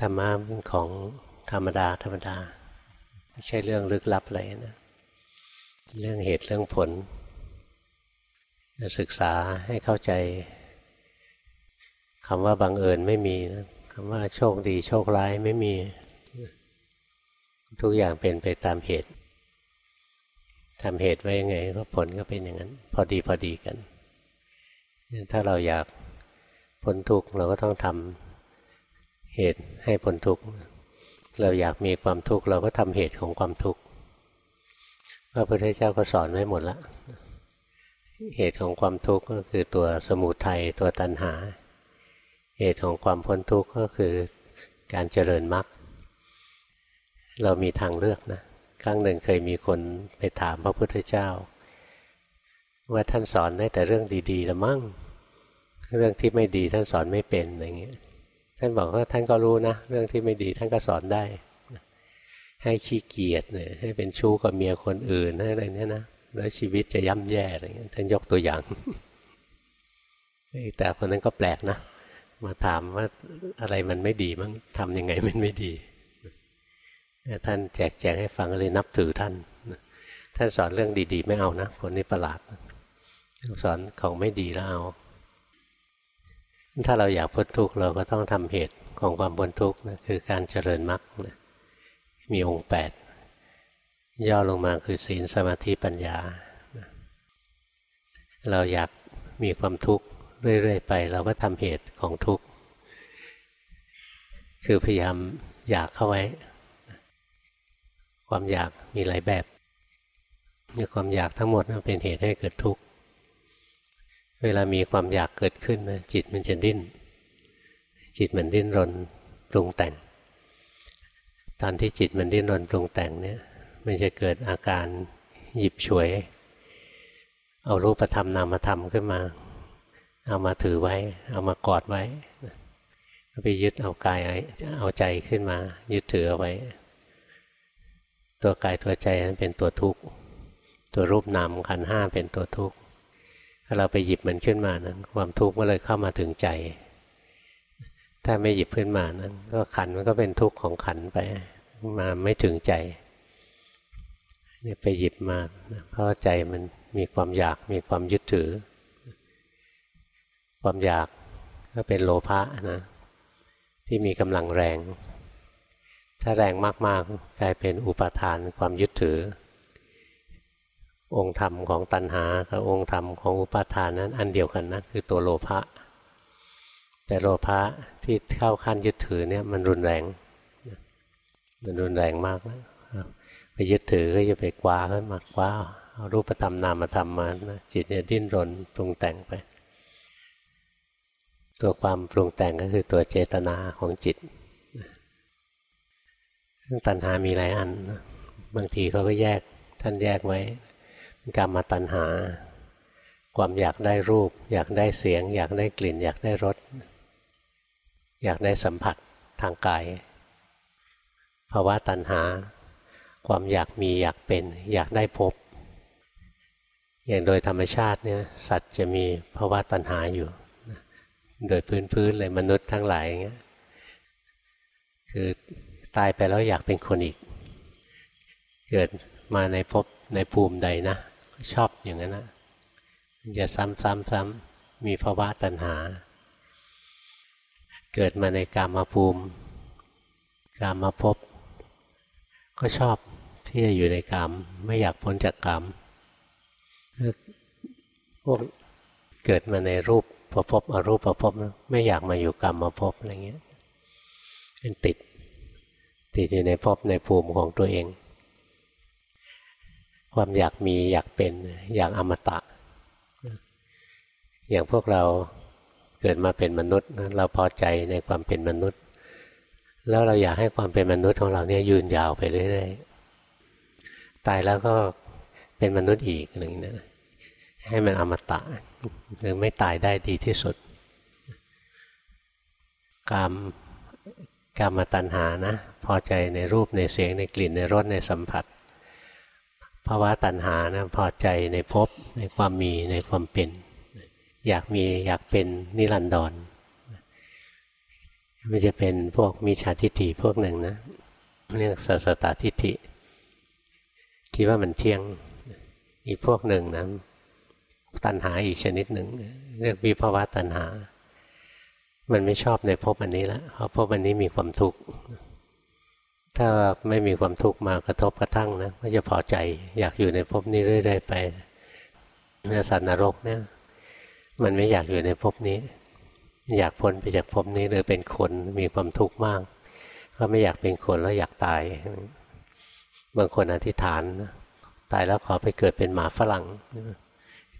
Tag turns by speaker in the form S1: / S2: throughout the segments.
S1: ธรรมะเป็นของธรรมดา ธรรมดา ไม่ใช่เรื่องลึกลับอะไรนะเรื่องเหตุเรื่องผล ศึกษาให้เข้าใจคำว่าบังเอิญไม่มีนะคำว่าโชคดีโชคร้ายไม่มี ทุกอย่างเป็นไปตามเหตุทำเหตุไว้ยังไงก็ผลก็เป็นอย่างนั้น พอดีพอดีกัน ถ้าเราอยากพ้นทุกข์เราก็ต้องทำ เหตุให้พ้นทุกข์ เราอยากมีความทุกข์เราก็ทำเหตุของความทุกข์พระพุทธเจ้าก็สอนไว้หมดแล้วเหตุของความทุกข์ก็คือตัวสมุทัยตัวตัณหา เหตุของความพ้นทุกข์ก็คือการเจริญมรรคเรามีทางเลือกนะครั้งหนึ่งเคยมีคนไปถามพระพุทธเจ้า ว่าท่านสอนได้แต่เรื่องดีๆละมั่งเรื่องที่ไม่ดีท่านสอนไม่เป็นอะไรเงี้ย ท่านบอกว่าท่านก็รู้นะ เรื่องที่ไม่ดีท่านก็สอนได้ ให้ขี้เกียจเนี่ยให้เป็นชู้กับเมียคนอื่นอะไรเนี้ยนะแล้วชีวิตจะย่ำแย่อะไรเงี้ยท่านยกตัวอย่างแต่คนนั้นก็แปลกนะ มาถามว่าอะไรมันไม่ดีมั้งทำยังไงมันไม่ดีท่านแจกแจงให้ฟังเลยนับถือท่าน ท่านสอนเรื่องดี ๆ ไม่เอานะคนนี้ประหลาดสอนของไม่ดีแล้วเอา ถ้าเราอยากพ้นทุกข์เราก็ต้องทำเหตุของความพ้นทุกข์นะคือการเจริญมรรคนะมีองค์แปดย่อลงมาคือศีลสมาธิปัญญา เราอยากมีความทุกข์เรื่อยๆไป เราก็ทำเหตุของทุกข์คือพยายามอยากเข้าไว้ ความอยากมีหลายแบบนี่ความอยากทั้งหมดนเป็นเหตุให้เกิดทุกข์ เวลามีความอยากเกิดขึ้นนะจิตมันจะดิ้น จิตมันดิ้นรนปรุงแต่ง ตอนที่จิตมันดิ้นรนปรุงแต่งเนี่ยมันจะเกิดอาการหยิบฉวย เอารูปธรรมนามธรรมขึ้นมา เอามาถือไว้ เอามากอดไว้ไปยึดเอากายเอาใจขึ้นมา ยึดถือเอาไว้ ตัวกายตัวใจนั้นเป็นตัวทุกข์ตัวรูปนามขันห้าเป็นตัวทุกข์ ถ้าเราไปหยิบมันขึ้นมานั้น ความทุกข์ก็เลยเข้ามาถึงใจ ถ้าไม่หยิบขึ้นมานั้น ก็ขันมันก็เป็นทุกข์ของขันไป มาไม่ถึงใจเนี่ยไปหยิบมาเพราะใจมันมีความอยากมีความยึดถือ ความอยากก็เป็นโลภะนะที่มีกำลังแรง ถ้าแรงมากๆกลายเป็นอุปทานความยึดถือ องค์ธรรมของตัณหากับองค์ธรรมของอุปาทานนั้น อันเดียวกันนะคือตัวโลภะแต่โลภะที่เข้าขั้นยึดถือเนี่ยมันรุนแรงมันรุนแรงมากนะไปยึดถือก็จะไปกว้าขึ้นมากว้าเอารูปธรรมนามธรรมมาจิตเนี่ยดิ้นรนปรุงแต่งไป ตัวความปรุงแต่งก็คือตัวเจตนาของจิตตัณหามีหลายอัน บางทีเขาก็แยกท่านแยกไว้ กรรมตัณหา ความอยากได้รูป อยากได้เสียง อยากได้กลิ่น อยากได้รสอยากได้สัมผัสทางกายภาวะตัณหา ความอยากมีอยากเป็น อยากได้พบ อย่างโดยธรรมชาติเนี่ยสัตว์จะมีภาวะตัณหาอยู่ โดยพื้นๆเลยมนุษย์ทั้งหลายเงี้ยคือตายไปแล้วอยากเป็นคนอีก เกิดมาในภพในภูมิใดนะ ชอบอย่างนั้นนะจะซ้ำซ้ำซ้ำมีภาวะตัณหา เกิดมาในกามาภูมิกามาภพก็ชอบที่จะอยู่ในกามไม่อยากพ้นจากกามพวกเกิดมาในรูปประพบอรูปประพบไม่อยากมาอยู่กรรมมาพบอะไรเงี้ยเป็นติด ติดอยู่ในภพในภูมิของตัวเอง ความอยากมีอยากเป็นอย่างอมตะ อย่างพวกเราเกิดมาเป็นมนุษย์ เราพอใจในความเป็นมนุษย์ แล้วเราอยากให้ความเป็นมนุษย์ของเราเนี่ยยืนยาวไปเรื่อยๆตายแล้วก็เป็นมนุษย์อีกอะไรอย่งนี้นะให้มันอมตะหรือไม่ตายได้ดีที่สุดกามกามตัณหานะ พอใจในรูปในเสียงในกลิ่นในรสในสัมผัส ภาวะตัณหานะพอใจในภพในความมีในความเป็น อยากมีอยากเป็นนิรันดรมันจะเป็นพวกมีชาทิฏฐิพวกหนึ่งนะเรียกสัสตาทิฏฐิคิดว่ามันเที่ยงอีกพวกหนึ่งนะตัณหาอีกชนิดหนึ่งเรียกวิภาวะตัณหา มันไม่ชอบในภพอันนี้แล้วเพราะภพอันนี้มีความทุกข์ ถ้าไม่มีความทุกข์มากระทบกระทั่งนะก็จะพอใจอยากอยู่ในภพนี้เรื่อยๆไปในสัตว์นรกเนี่ยมันไม่อยากอยู่ในภพนี้ อยากพ้นไปจากภพนี้หรือเป็นคนมีความทุกข์มาก ก็ไม่อยากเป็นคนแล้วอยากตาย บางคนอธิษฐานตายแล้วขอไปเกิดเป็นหมาฝรั่ง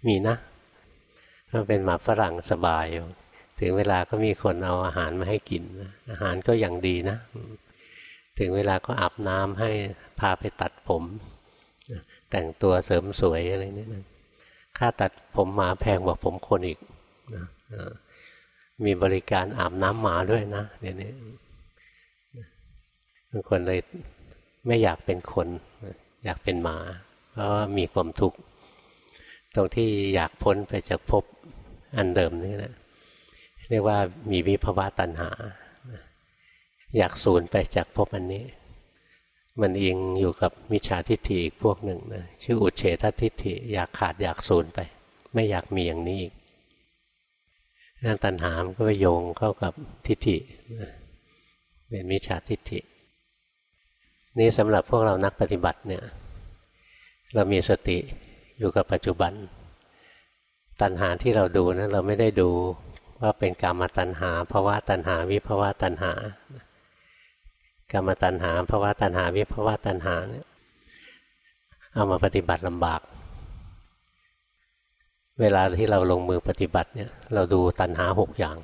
S1: มีนะถ้าเป็นหมาฝรั่งสบายถึงเวลาก็มีคนเอาอาหารมาให้กิน อาหารก็อย่างดีนะ ถึงเวลาก็อาบน้ำให้พาไปตัดผม แต่งตัวเสริมสวยอะไรนี่นะค่าตัดผมหมาแพงกว่าผมคนอีกนะมีบริการอาบน้ำหมาด้วยนะเดี๋ยวนี้บางคนเลยไม่อยากเป็นคน อยากเป็นหมา เพราะว่ามีความทุกข์ตรงที่อยากพ้นไปจากภพอันเดิมนี่นะเรียกว่ามีวิภาวะตัณหา อยากสูญไปจากภพอันนี้ มันเองอยู่กับมิจฉาทิฏฐิอีกพวกหนึ่งนะชื่ออุเฉททิฏฐิอยากขาดอยากสูญไป ไม่อยากมีอย่างนี้อีกนั่นตัณหามก็ไปโยงเข้ากับทิฏฐิเป็นมิจฉาทิฏฐิ นี่สำหรับพวกเรานักปฏิบัติเนี่ย เรามีสติอยู่กับปัจจุบัน ตัณหาที่เราดูนะั้นเราไม่ได้ดูว่าเป็นกรรมตัณหาภาวะตัณหา วิภาวะตัณหา กรรมตัณหาภาวะตัณหาวิภาวะตัณหาเนี่ยเอามาปฏิบัติลำบาก เวลาที่เราลงมือปฏิบัติเนี่ยเราดูตัณหาหกอย่าง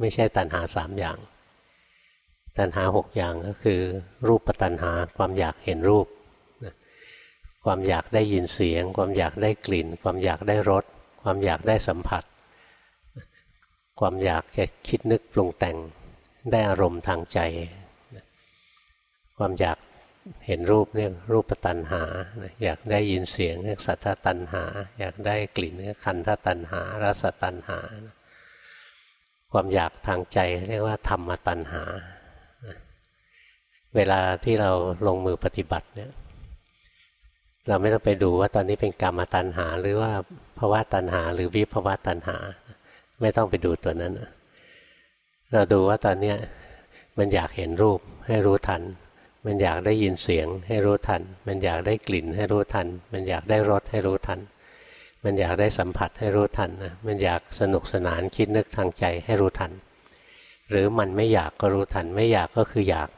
S1: ไม่ใช่ตัณหาสามอย่าง ตัณหาหกอย่างก็คือ รูปตัณหาความอยากเห็นรูป ความอยากได้ยินเสียง ความอยากได้กลิ่น ความอยากได้รสความอยากได้สัมผัส ความอยากจะคิดนึกปรุงแต่งได้อารมณ์ทางใจ ความอยากเห็นรูปเรียกรูปตัณหา อยากได้ยินเสียงเรียกสัทธตัณหา อยากได้กลิ่นเรียกคันธตัณหารสตัณหา ความอยากทางใจเรียกว่าธรรมตัณหา เวลาที่เราลงมือปฏิบัติเนี่ยเราไม่ต้องไปดูว่าตอนนี้เป็นกรรมตัณหา หรือว่าภาวะตัณหา หรือวิภาวะตัณหา ไม่ต้องไปดูตัวนั้น เราดูว่าตอนนี้มันอยากเห็นรูปให้รู้ทัน มันอยากได้ยินเสียงให้รู้ทัน มันอยากได้กลิ่นให้รู้ทัน มันอยากได้รสให้รู้ทัน มันอยากได้สัมผัสให้รู้ทันนะมันอยากสนุกสนานคิดนึกทางใจให้รู้ทัน หรือมันไม่อยากก็รู้ทัน ไม่อยากก็คืออยาก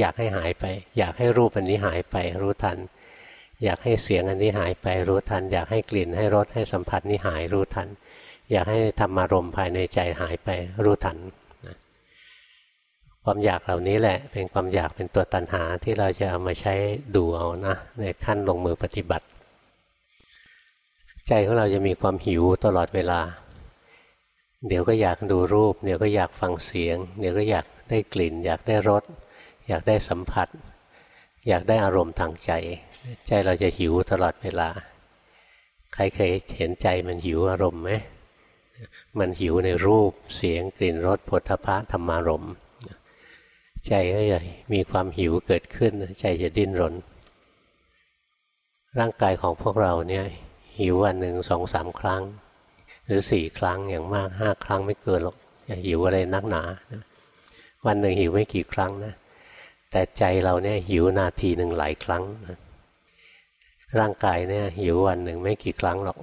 S1: อยากให้หายไป อยากให้รูปอันนี้หายไปรู้ทัน อยากให้เสียงอันนี้หายไปรู้ทัน อยากให้กลิ่นให้รสให้สัมผัสนี้หายรู้ทัน อยากให้ธรรมารมภายในใจหายไปรู้ทัน ความอยากเหล่านี้แหละ เป็นความอยากเป็นตัวตัณหาที่เราจะเอามาใช้ดูเอานะในขั้นลงมือปฏิบัติ ใจของเราจะมีความหิวตลอดเวลา เดี๋ยวก็อยากดูรูป เดี๋ยวก็อยากฟังเสียง เดี๋ยวก็อยากได้กลิ่น อยากได้รสอยากได้สัมผัส อยากได้อารมณ์ทางใจ ใจเราจะหิวตลอดเวลา ใครเคยเห็นใจมันหิวอารมณ์ไหมมันหิวในรูปเสียงกลิ่นรสผลทพะธรรมารม ใจก็จะมีความหิวเกิดขึ้น ใจจะดิ้นรน ร่างกายของพวกเราเนี่ยหิววันหนึ่งสองสามครั้ง หรือสี่ครั้งอย่างมากห้าครั้งไม่เกินหรอกจะหิวอะไรนักหนาวันหนึ่งหิวไม่กี่ครั้งนะแต่ใจเราเนี่ยหิวนาทีหนึ่งหลายครั้งนะร่างกายเนี่ยหิววันหนึ่งไม่กี่ครั้งหรอก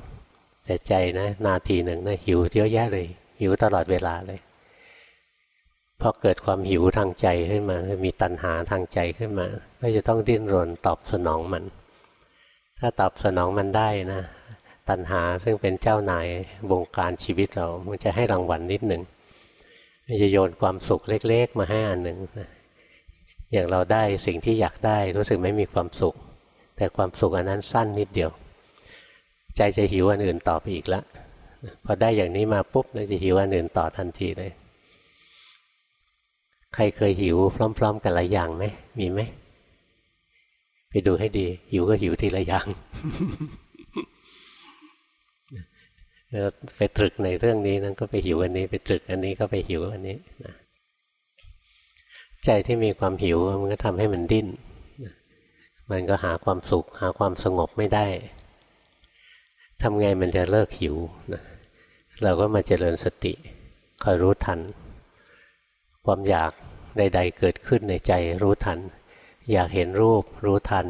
S1: แต่ใจนะนาทีหนึ่งนะหิวเยอะแยะเลย หิวตลอดเวลาเลย พอเกิดความหิวทางใจขึ้นมา มีตัณหาทางใจขึ้นมา ก็จะต้องดิ้นรนตอบสนองมัน ถ้าตอบสนองมันได้นะ ตัณหาซึ่งเป็นเจ้านายบงการชีวิตเรา มันจะให้รางวัลนนิดหนึ่งมันจะโยนความสุขเล็ก ๆ มาให้อันหนึ่งอย่างเราได้สิ่งที่อยากได้รู้สึกไม่มีความสุข แต่ความสุขอันนั้นสั้นนิดเดียว ใจจะหิวอันอื่นต่อไปอีกแล้วพอได้อย่างนี้มาปุ๊บเราจะหิวอันอื่นต่อทันทีเลย ใครเคยหิว พร้อม ๆ กันหลายอย่างไหมมีไหมไปดูให้ดี หิวก็หิวทีละอย่างไปตรึกในเรื่องนี้นั้นก็ไปหิวอันนี้ ไปตรึกอันนี้ก็ไปหิวอันนี้นะใจที่มีความหิวมันก็ทำให้มันดิ้น มันก็หาความสุข หาความสงบไม่ได้ทำไงมันจะเลิกหิวนะเราก็มาเจริญสติ คอยรู้ทัน ความอยากใด ๆ เกิดขึ้นในใจรู้ทัน อยากเห็นรูปรู้ทัน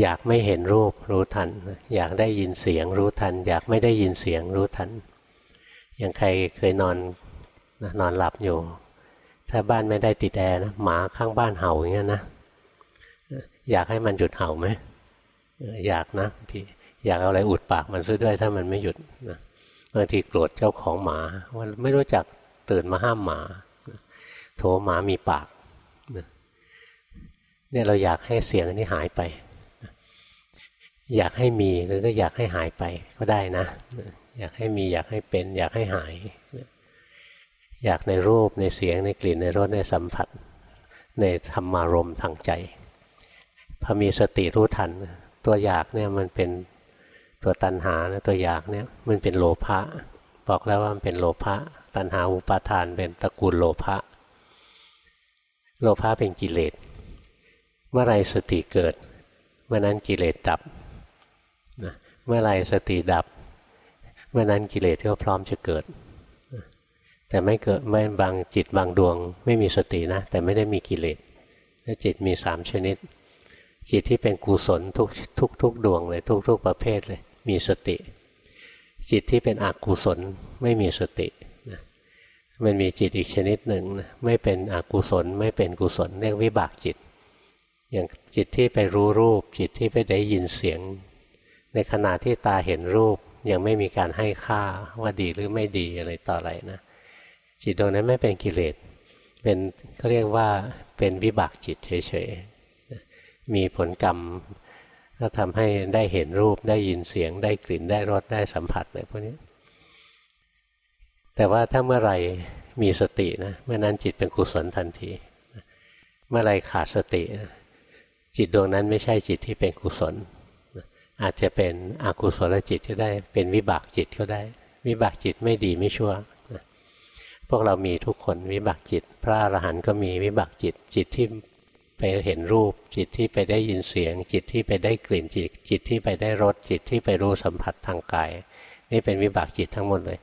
S1: อยากไม่เห็นรูปรู้ทัน อยากได้ยินเสียงรู้ทัน อยากไม่ได้ยินเสียงรู้ทัน อย่างใครเคยนอนนอนหลับอยู่ ถ้าบ้านไม่ได้ติดแอร์นะหมาข้างบ้านเห่าอย่างเงี้ยนะอยากให้มันหยุดเห่าไหมอยากนะที่อยากเอาอะไรอุดปากมันซะด้วยถ้ามันไม่หยุดนะบางทีโกรธเจ้าของหมาว่าไม่รู้จัก ตื่นมาห้ามหมา โถหมามีปากเนี่ยเราอยากให้เสียงนี้หายไป อยากให้มีหรือก็อยากให้หายไปก็ได้นะ อยากให้มีอยากให้เป็น อยากให้หาย อยากในรูปในเสียงในกลิ่นในรสในสัมผัส ในธรรมารมทางใจพอมีสติรู้ทัน ตัวอยากเนี่ยมันเป็นตัวตัณหานะตัวอยากเนี่ยมันเป็นโลภะบอกแล้วว่ามันเป็นโลภะ ตัณหาอุปาทานเป็นตระกูลโลภะโลภะเป็นกิเลสเมื่อไรสติเกิด เมื่อนั้นกิเลสดับนะเมื่อไรสติดับ เมื่อนั้นกิเลสก็พร้อมจะเกิด แต่ไม่เกิดไม่บางจิตบางดวง ไม่มีสตินะ แต่ไม่ได้มีกิเลสจิตมีสามชนิด จิตที่เป็นกุศลทุกทุกทุกดวงเลยทุกทุกประเภทเลยมีสติ จิตที่เป็นอกุศลไม่มีสติ มันมีจิตอีกชนิดหนึ่งนะไม่เป็นอกุศล ไม่เป็นกุศลเรียกวิบากจิต อย่างจิตที่ไปรู้รูป จิตที่ไปได้ยินเสียง ในขณะที่ตาเห็นรูปยังไม่มีการให้ค่าว่าดีหรือไม่ดีอะไรต่ออะไรนะจิตตรงนั้นไม่เป็นกิเลสเป็นเขาเรียกว่าเป็นวิบากจิตเฉยๆมีผลกรรมก็ทำให้ได้เห็นรูปได้ยินเสียงได้กลิ่นได้รสได้สัมผัสอะไรพวกนี้ แต่ว่าถ้าเมื่อไหร่มีสตินะเมื่อนั้นจิตเป็นกุศลทันที เมื่อไรขาดสติ จิตดวงนั้นไม่ใช่จิตที่เป็นกุศล อาจจะเป็นอกุศลจิตก็ได้ เป็นวิบากจิตก็ได้ วิบากจิตไม่ดีไม่ชั่วพวกเรามีทุกคนวิบากจิต พระอรหันต์ก็มีวิบากจิต จิตที่ไปเห็นรูป จิตที่ไปได้ยินเสียง จิตที่ไปได้กลิ่นจิต จิตที่ไปได้รสจิตที่ไปรู้สัมผัสทางกาย นี่เป็นวิบากจิตทั้งหมดเลย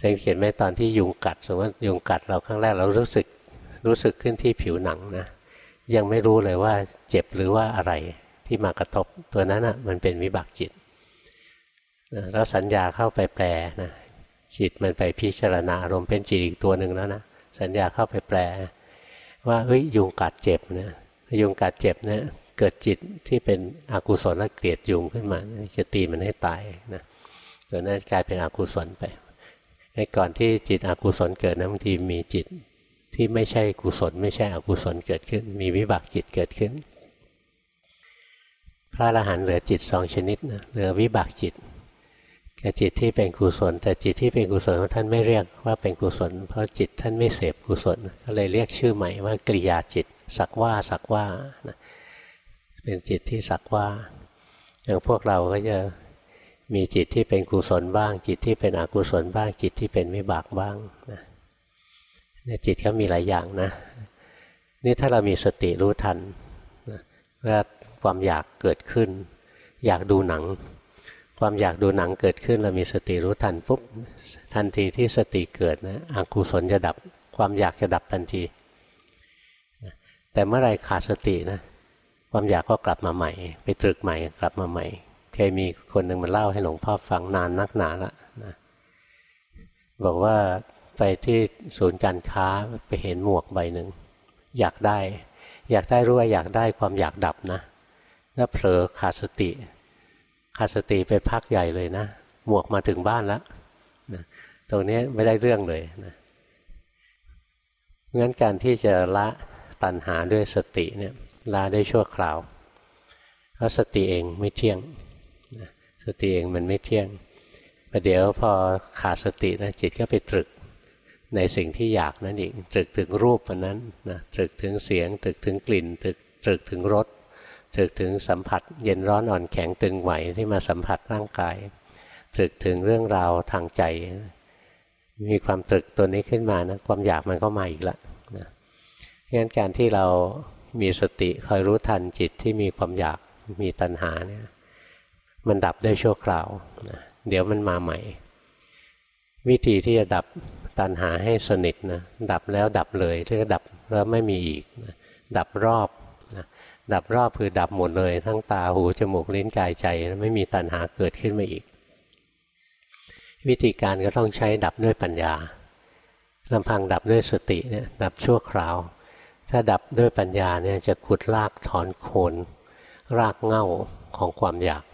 S1: สังเกตไหมตอนที่ยุงกัดสมมติยุงกัดเราครั้งแรกเรารู้สึกรู้สึกขึ้นที่ผิวหนังนะยังไม่รู้เลยว่าเจ็บหรือว่าอะไรที่มากระทบตัวนั้นอะมันเป็นวิบากจิตแล้วสัญญาเข้าไปแปลนะจิตมันไปพิจารณาอารมณ์เป็นจิตอีกตัวหนึ่งแล้วนะสัญญาเข้าไปแปล ว่าเฮ้ยยุงกัดเจ็บนะยุงกัดเจ็บเนะี่ยเกิดจิตที่เป็นอกุศลและเกลียดยุงขึ้นมาจะตีมันให้ตายนะตัวนั้นกลายเป็นอกุศลไป ไอ้ก่อนที่จิตอกุศลเกิดนะบางทีมีจิตที่ไม่ใช่กุศล ไม่ใช่อกุศลเกิดขึ้น มีวิบากจิตเกิดขึ้น พระอรหันต์เหลือจิตสองชนิดนะเหลือวิบากจิตกับจิตที่เป็นกุศล แต่จิตที่เป็นกุศลท่านไม่เรียกว่าเป็นกุศล เพราะจิตท่านไม่เสพกุศล ก็เลยเรียกชื่อใหม่ว่ากริยาจิต สักว่าสักว่านะเป็นจิตที่สักว่าอย่างพวกเราก็จะ มีจิตที่เป็นกุศลบ้าง จิตที่เป็นอกุศลบ้าง จิตที่เป็นวิบากบ้างนะเนี่ยจิตเขามีหลายอย่างนะนี่ถ้าเรามีสติรู้ทันนะว่าความอยากเกิดขึ้น อยากดูหนัง ความอยากดูหนังเกิดขึ้น เรามีสติรู้ทันปุ๊บทันทีที่สติเกิดนะอกุศลจะดับ ความอยากจะดับทันทีแต่เมื่อไรขาดสตินะ ความอยากก็กลับมาใหม่ ไปตรึกใหม่กลับมาใหม่ เคยมีคนหนึ่งมาเล่าให้หลวงพ่อฟังนานนักหนาละนะบอกว่าไปที่ศูนย์การค้าไปเห็นหมวกใบหนึ่งอยากได้ อยากได้รู้ว่าอยากได้ความอยากดับนะแล้วเผลอขาดสติ ขาดสติไปพักใหญ่เลยนะ หมวกมาถึงบ้านแล้วนะตรงนี้ไม่ได้เรื่องเลยนะงั้นการที่จะละตัณหาด้วยสติเนี่ยละได้ชั่วคราว เพราะสติเองไม่เที่ยง ติเองมันไม่เที่ยงประเดี๋ยวพอขาดสตินะจิตก็ไปตรึกในสิ่งที่อยากนั่นเองตรึกถึงรูปมันนั้นนะตรึกถึงเสียง ตรึกถึงกลิ่นตรึกตรึกถึงรสตรึกถึงสัมผัส เย็นร้อนอ่อนแข็งตึงไหวที่มาสัมผัสร่างกาย ตรึกถึงเรื่องราวทางใจ มีความตรึกตัวนี้ขึ้นมานะความอยากมันก็มาอีกละนะงั้นการที่เรามีสติคอยรู้ทันจิตที่มีความอยากมีตัณหาเนี่ย มันดับได้ชั่วคราวนะเดี๋ยวมันมาใหม่ วิธีที่จะดับตัณหาให้สนิทนะดับแล้วดับเลยเรียกดับแล้วไม่มีอีกนะดับรอบนะดับรอบคือดับหมดเลย ทั้งตาหูจมูกลิ้นกายใจไม่มีตัณหาเกิดขึ้นมาอีก วิธีการก็ต้องใช้ดับด้วยปัญญาลำพังดับด้วยสติเนี่ยดับชั่วคราว ถ้าดับด้วยปัญญาเนี่ยจะขุดลากถอนโคนรากเง่าของความอยาก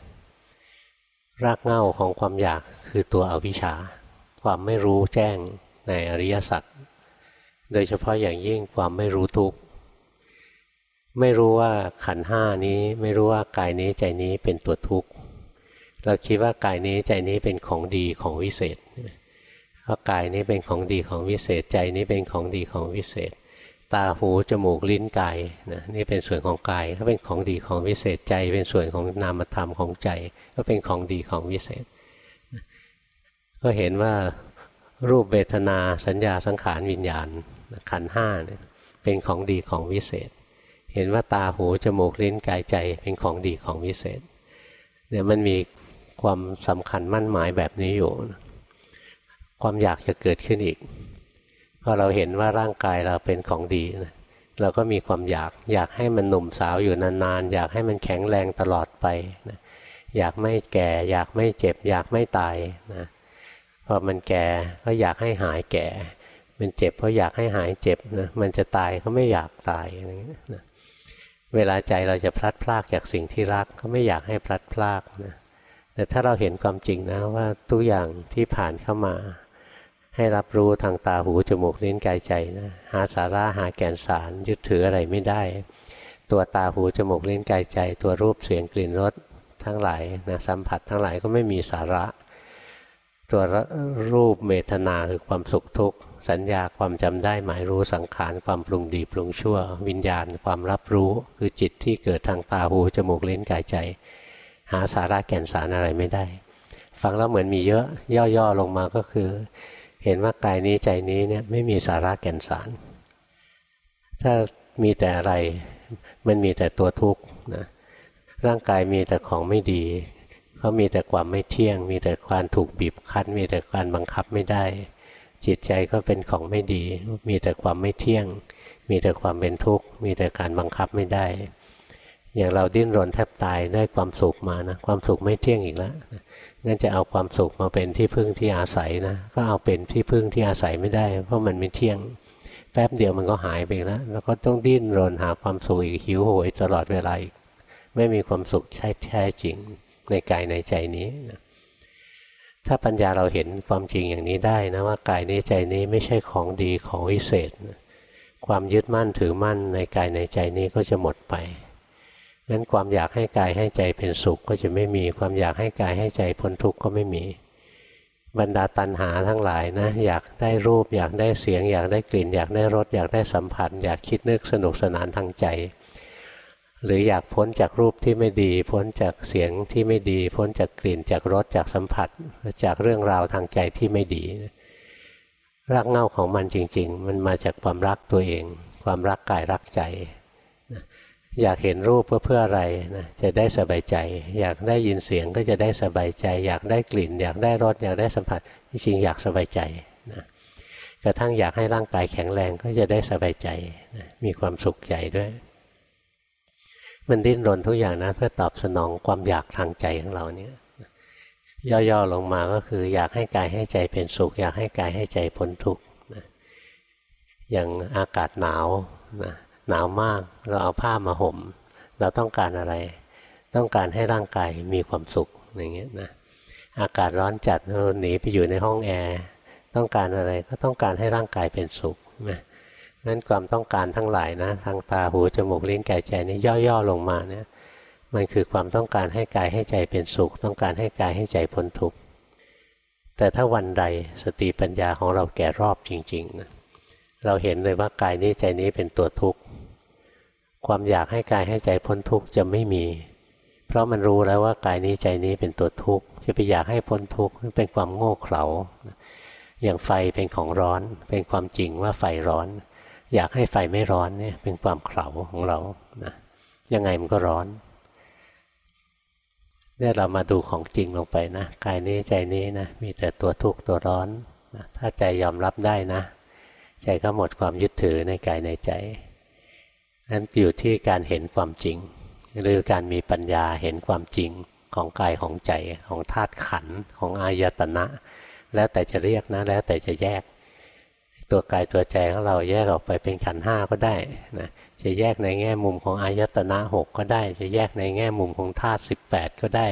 S1: รากเง่าของความอยากคือตัวอวิชชา ความไม่รู้แจ้งในอริยสัจโดยเฉพาะอย่างยิ่งความไม่รู้ทุกข์ไม่รู้ว่าขันห้านี้ไม่รู้ว่ากายนี้ใจนี้เป็นตัวทุกข์เราคิดว่ากายนี้ใจนี้เป็นของดีของวิเศษเพราะกายนี้เป็นของดีของวิเศษใจนี้เป็นของดีของวิเศษ ตาหูจมูกลิ้นกายนะนี่เป็นส่วนของกายก็เป็นของดีของวิเศษใจเป็นส่วนของนามธรรมของใจ ก็เป็นของดีของวิเศษ ก็เห็นว่ารูปเวทนาสัญญาสังขารวิญญาณขันห้าเนี่ยเป็นของดีของวิเศษ เห็นว่าตาหูจมูกลิ้นกายใจเป็นของดีของวิเศษเนี่ยมันมีความสำคัญมั่นหมายแบบนี้อยู่ ความอยากจะเกิดขึ้นอีก พอเราเห็นว่าร่างกายเราเป็นของดีนะเราก็มีความอยาก อยากให้มันหนุ่มสาวอยู่นานๆ อยากให้มันแข็งแรงตลอดไปนะอยากไม่แก่ อยากไม่เจ็บ อยากไม่ตายนะพอมันแก่ก็อยากให้หายแก่ มันเจ็บเพราะอยากให้หายเจ็บนะมันจะตายก็ไม่อยากตายอะไรอย่างนี้นะเวลาใจเราจะพลัดพรากจากสิ่งที่รักก็ไม่อยากให้พลัดพรากนะแต่ถ้าเราเห็นความจริงนะว่าทุกอย่างที่ผ่านเข้ามา ให้รับรู้ทางตาหูจมูกลิ้นกายใจนะหาสาระหาแก่นสารยึดถืออะไรไม่ได้ ตัวตาหูจมูกลิ้นกายใจ ตัวรูปเสียงกลิ่นรสทั้งหลายนะสัมผัสทั้งหลายก็ไม่มีสาระ ตัวรูปเมตนาคือความสุขทุกข์สัญญาความจำได้หมายรู้สังขารความปรุงดีปรุงชั่ว วิญญาณความรับรู้คือจิตที่เกิดทางตาหูจมูกลิ้นกายใจ หาสาระแก่นสารอะไรไม่ได้ ฟังแล้วเหมือนมีเยอะย่อๆลงมาก็คือ เห็นว่ากายนี้ใจนี้เนี่ยไม่มีสาระแก่นสาร ถ้ามีแต่อะไรมันมีแต่ตัวทุกข์นะร่างกายมีแต่ของไม่ดีเขามีแต่ความไม่เที่ยง มีแต่ความถูกบีบคั้น มีแต่การบังคับไม่ได้ จิตใจก็เป็นของไม่ดี มีแต่ความไม่เที่ยง มีแต่ความเป็นทุกข์ มีแต่การบังคับไม่ได้ อย่างเราดิ้นรนแทบตายได้ความสุขมานะ ความสุขไม่เที่ยงอีกแล้ว งั้นจะเอาความสุขมาเป็นที่พึ่งที่อาศัยนะ ก็เอาเป็นที่พึ่งที่อาศัยไม่ได้ เพราะมันไม่เที่ยง แป๊บเดียวมันก็หายไปแล้ว แล้วก็ต้องดิ้นรนหาความสุขอีกหิวโหยตลอดเวลาอีก ไม่มีความสุขใช่แท้จริงในกายในใจนี้นะถ้าปัญญาเราเห็นความจริงอย่างนี้ได้นะว่ากายนี้ใจนี้ไม่ใช่ของดีของวิเศษ ความยึดมั่นถือมั่นในกายในใจนี้ก็จะหมดไป งั้นความอยากให้กายให้ใจเป็นสุขก็จะไม่มีความอยากให้กายให้ใจพ้นทุกข์ก็ไม่มี บรรดาตัณหาทั้งหลายนะอยากได้รูปอยากได้เสียง อยากได้กลิ่น อยากได้รสอยากได้สัมผัส อยากคิดนึกสนุกสนานทางใจ หรืออยากพ้นจากรูปที่ไม่ดี พ้นจากเสียงที่ไม่ดี พ้นจากกลิ่นจากรสจากสัมผัส จากเรื่องราวทางใจที่ไม่ดีรากเง่าของมันจริง ๆ มันมาจากความรักตัวเอง ความรักกายรักใจ อยากเห็นรูปเพื่อเพื่ออะไรนะจะได้สบายใจ อยากได้ยินเสียงก็จะได้สบายใจ อยากได้กลิ่น อยากได้รสอยากได้สัมผัสจริงอยากสบายใจนะกระทั่งอยากให้ร่างกายแข็งแรงก็จะได้สบายใจนะมีความสุขใจด้วย มันดิ้นรนทุกอย่างนะเพื่อตอบสนองความอยากทางใจของเราเนี่ยย่อๆลงมาก็คือ อยากให้กายให้ใจเป็นสุข อยากให้กายให้ใจพ้นทุกข์อย่างอากาศหนาวนะ หนาวมาก เราเอาผ้ามาห่ม เราต้องการอะไร ต้องการให้ร่างกายมีความสุขอย่างเงี้ยนะอากาศร้อนจัดเราหนีไปอยู่ในห้องแอร์ต้องการอะไรก็ต้องการให้ร่างกายเป็นสุขนะงั้นความต้องการทั้งหลายนะ ทางตาหูจมูกลิ้นกายใจนี่ย่อๆลงมาเนี่ยมันคือความต้องการให้กายให้ใจเป็นสุข ต้องการให้กายให้ใจพ้นทุกข์แต่ถ้าวันใดสติปัญญาของเราแก่รอบจริงๆนะเราเห็นเลยว่ากายนี้ใจนี้เป็นตัวทุกข์ ความอยากให้กายให้ใจพ้นทุกข์จะไม่มี เพราะมันรู้แล้วว่ากายนี้ใจนี้เป็นตัวทุกข์จะไปอยากให้พ้นทุกข์เป็นความโง่เขลาอย่างไฟเป็นของร้อน เป็นความจริงว่าไฟร้อน อยากให้ไฟไม่ร้อนเนี่ยเป็นความเข่าของเรานะยังไงมันก็ร้อนเนี่ยเรามาดูของจริงลงไปนะกายนี้ใจนี้นะมีแต่ตัวทุกข์ตัวร้อนนะถ้าใจยอมรับได้นะ ใจก็หมดความยึดถือในกายในใจ นั้นอยู่ที่การเห็นความจริง หรือการมีปัญญาเห็นความจริงของกายของใจของธาตุขันของอายตนะ แล้วแต่จะเรียกนะแล้วแต่จะแยก ตัวกายตัวใจของเราแยกออกไปเป็นขันห้าก็ได้นะจะแยกในแง่มุมของอายตนะหกก็ได้ จะแยกในแง่มุมของธาตุสิบแปดก็ได้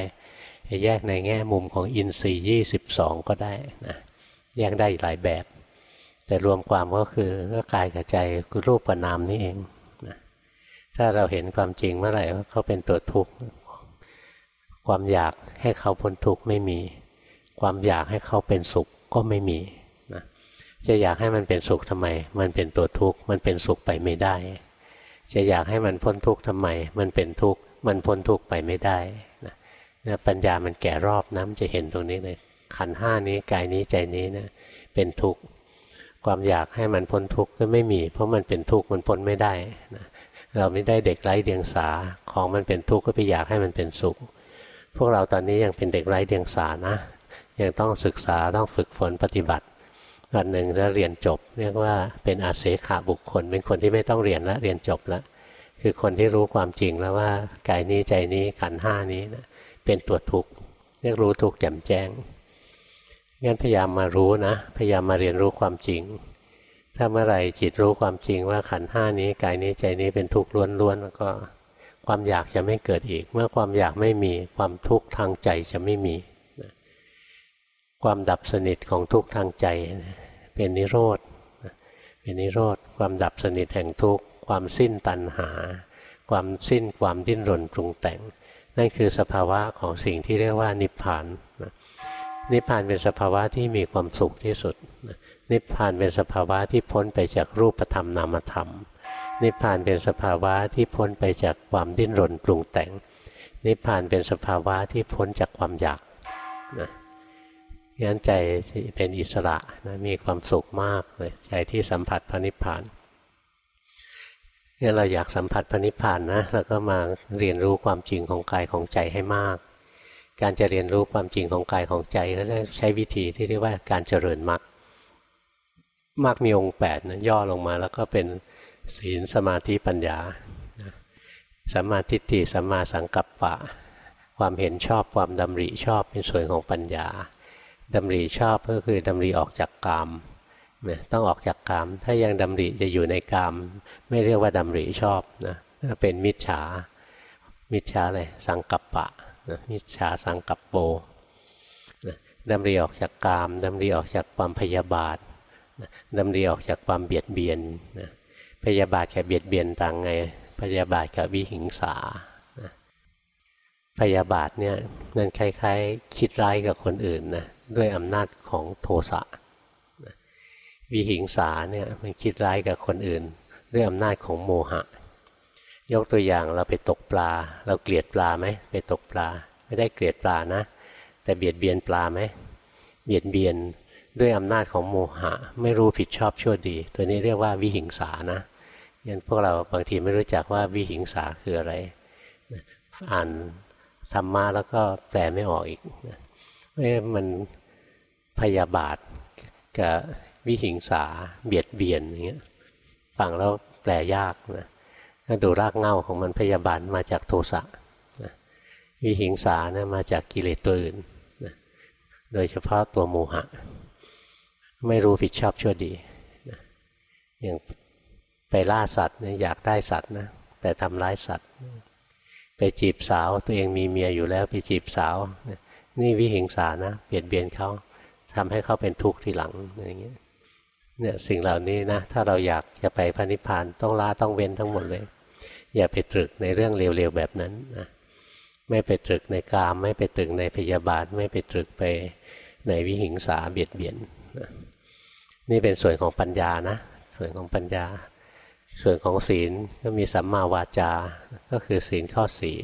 S1: จะแยกในแง่มุมของอินทรีย์ยี่สิบสองก็ได้นะแยกได้หลายแบบ แต่รวมความก็คือก็กายกับใจรูปกับนามนี่เอง ถ้าเราเห็นความจริงเมื่อไหร่ว่าเขาเป็นตัวทุกข์ความอยากให้เขาพ้นทุกข์ไม่มี ความอยากให้เขาเป็นสุขก็ไม่มีนะจะอยากให้มันเป็นสุขทำไม มันเป็นตัวทุกข์มันเป็นสุขไปไม่ได้ จะอยากให้มันพ้นทุกข์ทำไม มันเป็นทุกข์มันพ้นทุกข์ไปไม่ได้นะนะปัญญามันแก่รอบนะมันจะเห็นตรงนี้เลยขันห้านี้กายนี้ใจนี้นะเป็นทุกข์ความอยากให้มันพ้นทุกข์ก็ไม่มี เพราะมันเป็นทุกข์มันพ้นไม่ได้นะ เราไม่ได้เด็กไร้เดียงสาของมันเป็นทุกข์ก็ไปอยากให้มันเป็นสุข พวกเราตอนนี้ยังเป็นเด็กไร้เดียงสานะ ยังต้องศึกษาต้องฝึกฝนปฏิบัติวันหนึ่งแล้วเรียนจบ เรียกว่าเป็นอาเสขาบุคคล เป็นคนที่ไม่ต้องเรียนแล้วเรียนจบแล้วคือคนที่รู้ความจริงแล้วว่ากายนี้ใจนี้ขันห้านี้นะเป็นตัวทุกข์เรียกรู้ทุกข์แจ่มแจ้งงั้นพยายามมารู้นะ พยายามมาเรียนรู้ความจริง ถ้าเมื่อไหร่จิตรู้ความจริงว่าขันห้านี้กายนี้ใจนี้เป็นทุกข์ล้วนๆแล้วก็ความอยากจะไม่เกิดอีก เมื่อความอยากไม่มีความทุกข์ทางใจจะไม่มี ความดับสนิทของทุกข์ทางใจ เป็นนิโรธ เป็นนิโรธ ความดับสนิทแห่งทุกข์ ความสิ้นตัณหา ความสิ้นความดิ้นรนปรุงแต่ง นั่นคือสภาวะของสิ่งที่เรียกว่านิพพาน นิพพานเป็นสภาวะที่มีความสุขที่สุด นิพพานเป็นสภาวะที่พ้นไปจากรูปธรรมนามธรรม นิพพานเป็นสภาวะที่พ้นไปจากความดิ้นรนปรุงแต่ง นิพพานเป็นสภาวะที่พ้นจากความอยากนะงั้นใจเป็นอิสระนะมีความสุขมากเลยใจที่สัมผัสพระนิพพานงั้นเราอยากสัมผัสพระนิพพานนะเราก็มาเรียนรู้ความจริงของกายของใจให้มาก การจะเรียนรู้ความจริงของกายของใจก็ใช้วิธีที่เรียกว่าการเจริญมรรค มรรคมีองค์แปดนะย่อลงมาแล้วก็เป็นศีลสมาธิปัญญาสัมมาทิฏฐิสัมมาสังกัปปะ ความเห็นชอบความดำริชอบเป็นส่วนของปัญญาดำริชอบก็คือดำริออกจากกามนี่ยต้องออกจากกาม ถ้ายังดำริจะอยู่ในกาม ไม่เรียกว่าดำริชอบนะเป็นมิจฉา มิจฉาอะไรสังกัปปะนะมิจฉาสังกัปโปนะดำริออกจากกามดำริออกจากความพยาบาท ดำริออกจากความเบียดเบียนนะพยาบาทกับเบียดเบียนต่างไง พยาบาทกับวิหิงสาพยาบาทเนี่ยนั่นคล้ายๆ คิดร้ายกับคนอื่นนะด้วยอำนาจของโทสะวิหิงสาเนี่ยมันคิดร้ายกับคนอื่น ด้วยอำนาจของโมหะ ยกตัวอย่างเราไปตกปลา เราเกลียดปลาไหมไปตกปลา ไม่ได้เกลียดปลานะ แต่เบียดเบียนปลาไหมเบียดเบียน ด้วยอำนาจของโมหะ ไม่รู้ผิดชอบชั่วดี ตัวนี้เรียกว่าวิหิงสานะยันพวกเราบางทีไม่รู้จักว่าวิหิงสาคืออะไร อ่านธรรมะแล้วก็แปลไม่ออกอีกเอ้มันพยาบาทกับวิหิงสาเบียดเบียนอย่างเงี้ยฟังแล้วแปลยากนะถ้าดูรากเง้าของมันพยาบาทมาจากโทสะนะวิหิงสานะมาจากกิเลสตัวอื่นนะโดยเฉพาะตัวโมหะ ไม่รู้ผิดชอบชั่วดีนะอย่างไปล่าสัตว์เนี่ยอยากได้สัตว์นะแต่ทำร้ายสัตว์ ไปจีบสาวตัวเองมีเมียอยู่แล้วไปจีบสาวนี่วิหิงสานะเปลี่ยนเบียนเขาทำให้เขาเป็นทุกข์ทีหลังอย่างเงี้ยเนี่ยสิ่งเหล่านี้นะถ้าเราอยากจะไปพระนิพพานต้องละต้องเว้นทั้งหมดเลย อย่าไปตรึกในเรื่องเร็วๆแบบนั้นนะไม่ไปตรึกในกาม ไม่ไปตรึกในพยาบาท ไม่ไปตรึกไปในวิหิงสาเบียดเบียน นี่เป็นส่วนของปัญญานะ ส่วนของปัญญา ส่วนของศีลก็มีสัมมาวาจา ก็คือศีลข้อสี่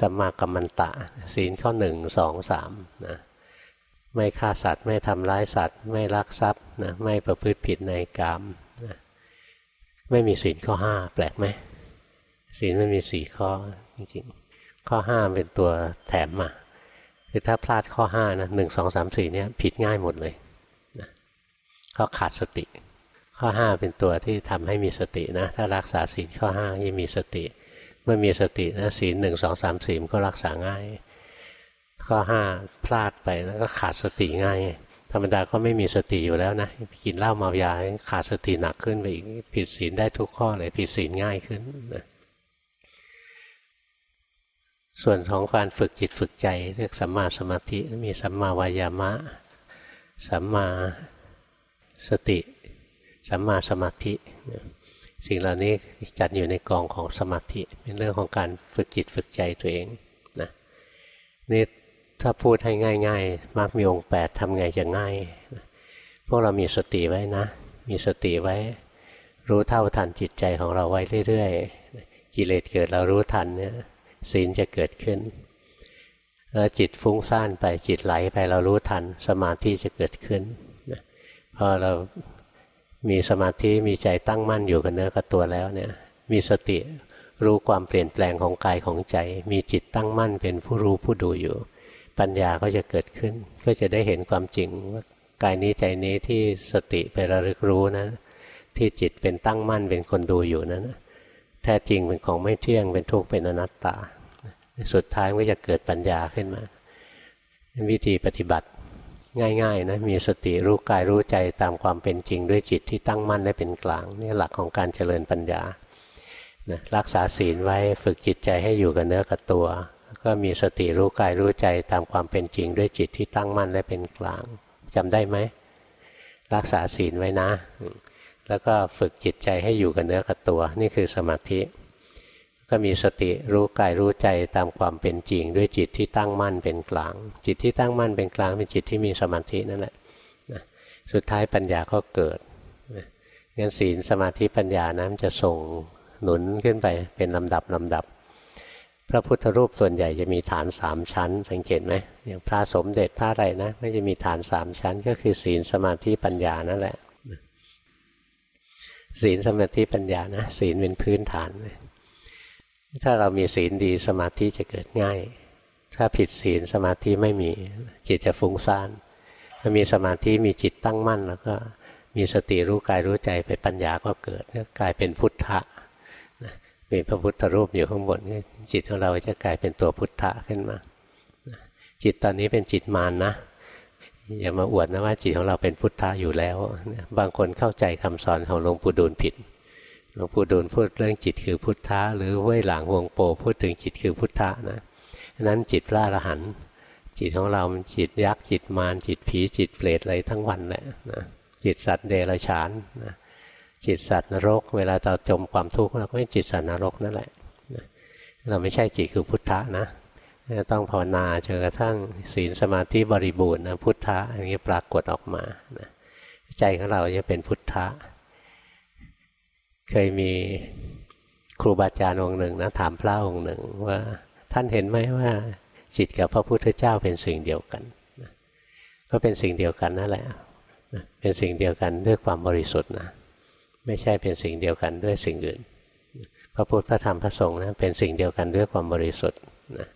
S1: สัมมากัมมันตะ ศีลข้อหนึ่งสองสามนะไม่ฆ่าสัตว์ไม่ทำร้ายสัตว์ ไม่ลักทรัพย์นะไม่ประพฤติผิดในกามนะไม่มีศีลข้อห้าแปลกไหมศีลไม่มีสี่ข้อจริงๆข้อห้าเป็นตัวแถมมาคือถ้าพลาดข้อห้านะหนึ่งสองสามสี่เนี่ยผิดง่ายหมดเลย ก็ขาดสติ ข้อห้าเป็นตัวที่ทำให้มีสตินะ ถ้ารักษาศีลข้อห้ายิ่งมีสติ เมื่อมีสตินะศีลหนึ่งสองสามสี่ก็รักษาง่าย ข้อห้าพลาดไปแล้วก็ขาดสติง่าย ธรรมดาก็ไม่มีสติอยู่แล้วนะกินเหล้าเมายาขาดสติหนักขึ้นไปอีกผิดศีลได้ทุกข้อเลยผิดศีลง่ายขึ้นนะส่วนของการฝึกจิตฝึกใจ เรียกสัมมาสมาธิมีสัมมาวายามะ สัมมา สติ สัมมาสมาธิ สิ่งเหล่านี้จัดอยู่ในกองของสมาธิ เป็นเรื่องของการฝึกจิตฝึกใจตัวเองนะนี่ถ้าพูดให้ง่ายๆมากมีองค์แปดทำไงจะง่าย พวกเรามีสติไว้นะ มีสติไว้ รู้เท่าทันจิตใจของเราไว้เรื่อยๆ กิเลสเกิดเรารู้ทันเนี่ยศีลจะเกิดขึ้นแล้วจิตฟุ้งซ่านไปจิตไหลไปเรารู้ทัน สมาธิจะเกิดขึ้น พอเรามีสมาธิมีใจตั้งมั่นอยู่กับเนื้อกับตัวแล้วเนี่ยมีสติรู้ความเปลี่ยนแปลงของกายของใจ มีจิตตั้งมั่นเป็นผู้รู้ผู้ดูอยู่ ปัญญาก็จะเกิดขึ้น ก็จะได้เห็นความจริงว่ากายนี้ใจนี้ที่สติไประลึกรู้นะ ที่จิตเป็นตั้งมั่นเป็นคนดูอยู่นั้นแท้จริงเป็นของไม่เที่ยงเป็นทุกข์เป็นอนัตตา สุดท้ายก็จะเกิดปัญญาขึ้นมา วิธีปฏิบัติ ง่ายๆนะมีสติรู้กายรู้ใจตามความเป็นจริงด้วยจิตที่ตั้งมั่นและเป็นกลางนี่หลักของการเจริญปัญญานะรักษาศีลไว้ฝึกจิตใจให้อยู่กับเนื้อกับตัว ก็มีสติรู้กายรู้ใจตามความเป็นจริงด้วยจิตที่ตั้งมั่นและเป็นกลางจำได้ไหมรักษาศีลไว้นะ แล้วก็ฝึกจิตใจให้อยู่กับเนื้อกับตัว นี่คือสมาธิ ก็มีสติรู้กายรู้ใจตามความเป็นจริง ด้วยจิตที่ตั้งมั่นเป็นกลาง จิตที่ตั้งมั่นเป็นกลางเป็นจิตที่มีสมาธินั่นแหละสุดท้ายปัญญาก็เกิดงั้นศีลสมาธิปัญญานั้นจะส่งหนุนขึ้นไปเป็นลำดับลำดับ พระพุทธรูปส่วนใหญ่จะมีฐานสามชั้น สังเกตไหมอย่างพระสมเด็จพระอะไรนะไม่จะมีฐานสามชั้น ก็คือศีลสมาธิปัญญานั่นแหละศีลสมาธิปัญญานะศีลเป็นพื้นฐาน ถ้าเรามีศีลดีสมาธิจะเกิดง่าย ถ้าผิดศีลสมาธิไม่มีจิตจะฟุ้งซ่านถ้ามีสมาธิมีจิตตั้งมั่น แล้วก็มีสติรู้กายรู้ใจไปปัญญาก็เกิดกลายเป็นพุทธะมีพระพุทธรูปอยู่ข้างบนจิตของเราจะกลายเป็นตัวพุทธะขึ้นมา จิตตอนนี้เป็นจิตมานนะอย่ามาอวดนะว่าจิตของเราเป็นพุทธะอยู่แล้ว บางคนเข้าใจคำสอนของหลวงปู่ดูลผิด หลวงปู่ดูลพูดเรื่องจิตคือพุทธะหรือห้วยหลางวงโปพูดถึงจิตคือพุทธะนะนั้นจิตพระอรหันต์จิตของเรามันจิตยักษ์จิตมารจิตผีจิตเปรตอะไรทั้งวันแหละนะจิตสัตว์เดรัจฉานนะจิตสัตว์นรก เวลาเราจมความทุกข์เราก็เป็นจิตสัตว์นรกนั่นแหละเราไม่ใช่จิตคือพุทธะนะต้องภาวนาจนกระทั่งศีลสมาธิบริบูรณ์นะพุทธะอย่างนี้ปรากฏออกมานะใจของเราจะเป็นพุทธะ เคยมีครูบาอาจารย์องค์หนึ่งนะถามพระองค์หนึ่งว่าท่านเห็นไหมว่าจิตกับพระพุทธเจ้าเป็นสิ่งเดียวกัน ก็เป็นสิ่งเดียวกันนั่นแหละเป็นสิ่งเดียวกันด้วยความบริสุทธิ์นะไม่ใช่เป็นสิ่งเดียวกันด้วยสิ่งอื่น พระพุทธพระธรรมพระสงฆ์นะเป็นสิ่งเดียวกันด้วยความบริสุทธิ์นะ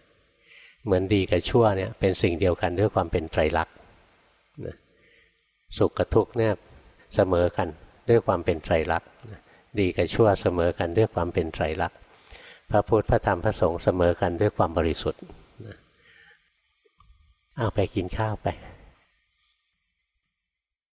S1: เหมือนดีกับชั่วเนี่ยเป็นสิ่งเดียวกันด้วยความเป็นไตรลักษณ์สุขกับทุกข์เนี่ยเสมอกันด้วยความเป็นไตรลักษณ์ ดีกับชั่วเสมอกันด้วยความเป็นไตรลักษณ์พระพุทธพระธรรมพระสงฆ์เสมอกันด้วยความบริสุทธิ์เอาไปกินข้าวไป